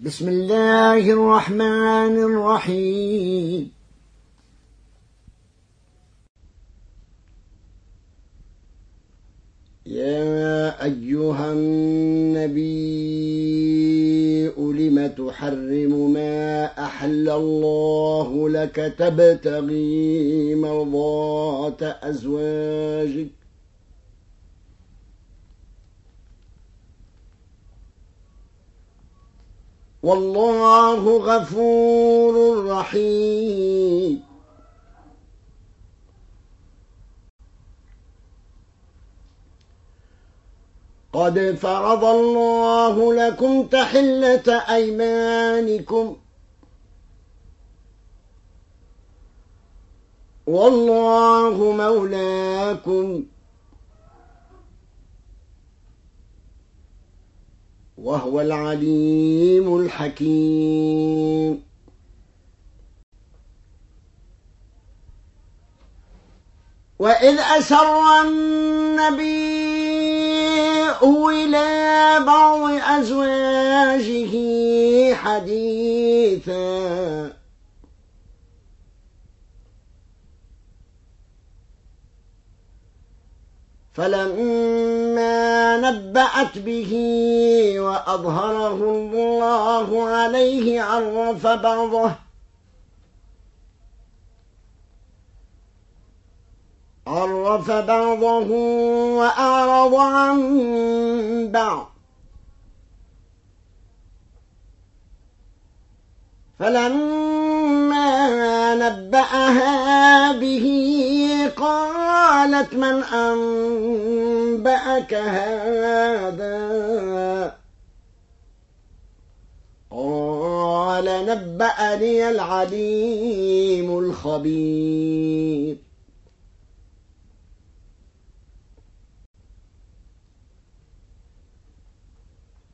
بسم الله الرحمن الرحيم. يا أيها النبي لم تحرم ما أحل الله لك تبتغي مرضات أزواجك؟ والله غفور رحيم. قد فرض الله لكم تحلة أيمانكم. والله مولاكم. وهو العليم الحكيم. وإذ أسر النبي إلى بعض أزواجه حديثا. فلما نبأت به وأظهره الله عليه عرف بعضه. عرف بعضه وأعرض عن بعض. فلما نبأها به. قالت من أنبأك هذا؟ قال نبأني العليم الخبير.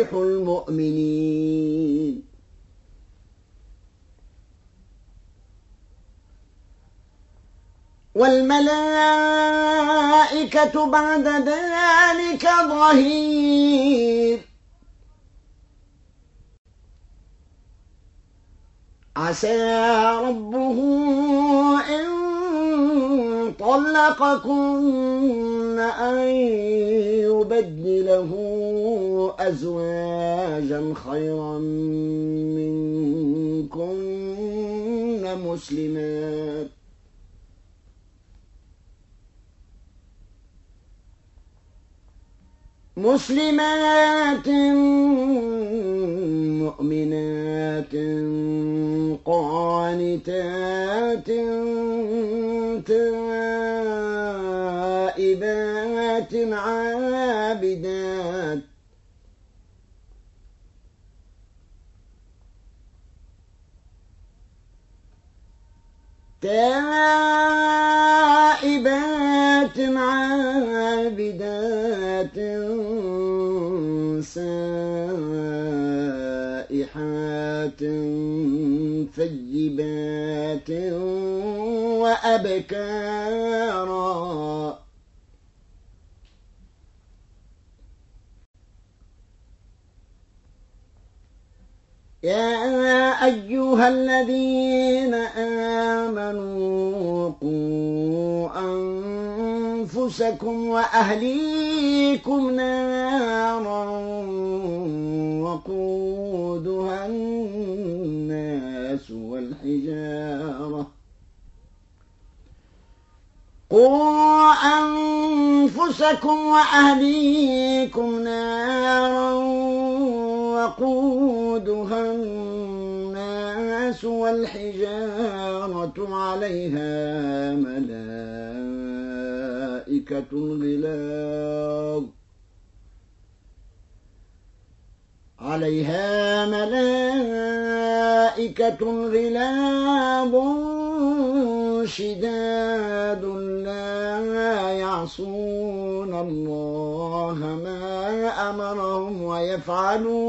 وصالح المؤمنين. والملائكة بعد ذلك ظهير. عسى ربه إن طلقكن أن يبدله أزواجا خيرا منكن مسلمات. مسلمات مؤمنات قانتات تائبات عابدات تائبات عابدات سائحات ثيبات وأبكارا يا أيها الذين آمنوا قوا أنفسكم وأهليكم نارا وقودها الناس والحجارة. قوا أنفسكم وأهليكم نارا وقودها الناس والحجارة عليها ملائكة غلاظ. عليها ملائكة غلاظ شداد لا يعصون الله ما أمرهم ويفعلون.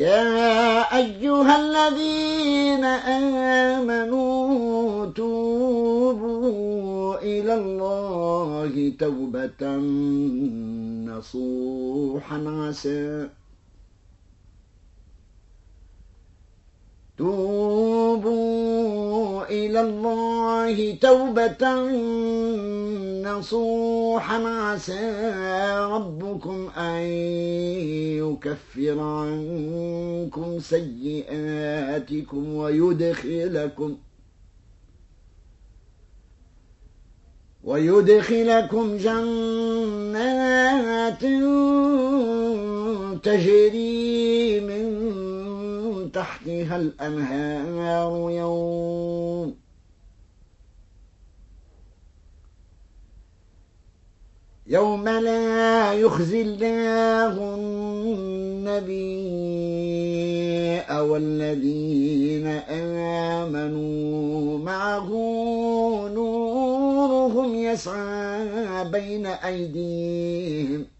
يا أيها الذين آمنوا توبوا إلى الله توبة نصوحا عسى. توبوا إلى الله توبة نصوحا عسى ربكم أن يكفر عنكم سيئاتكم ويدخلكم ويدخلكم جنات تجري تحتها الأنهار يوم. يوم لا يخزي الله النبي والذين آمنوا معه نورهم يسعى بين أيديهم.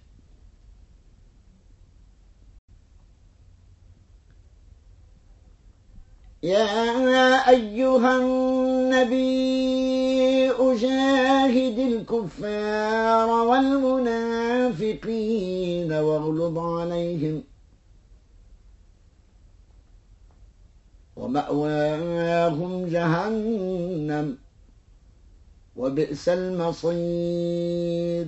يا أيها النبي أجاهد الكفار والمنافقين واغلظ عليهم ومأواهم جهنم وبئس المصير.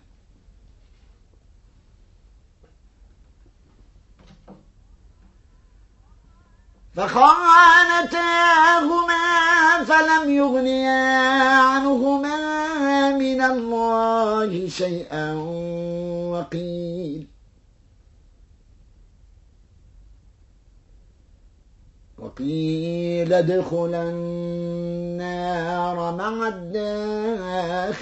فخانتاهما فلم يغنيا عنهما من الله شيئا وقيل. وقيل ادخلا النار مع الداخلين.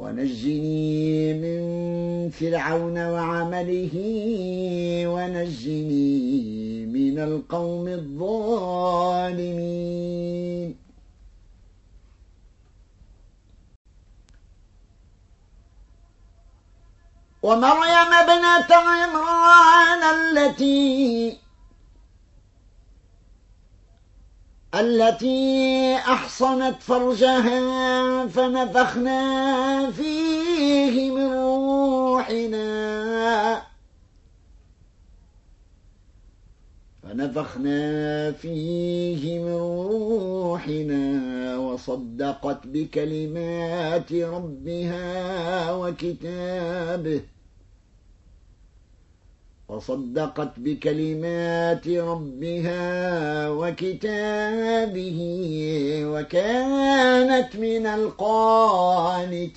ونجني من فرعون وعمله ونجني من القوم الظالمين. ومريم ابنة عمران التي التي أحصنت فرجها فنفخنا فيه من روحنا. فنفخنا فيه من روحنا وصدقت بكلمات ربها وكتابه. وصدقت بكلمات ربها وكتابه وكانت من القانتين.